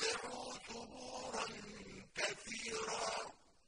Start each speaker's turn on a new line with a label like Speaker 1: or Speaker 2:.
Speaker 1: واتبعوا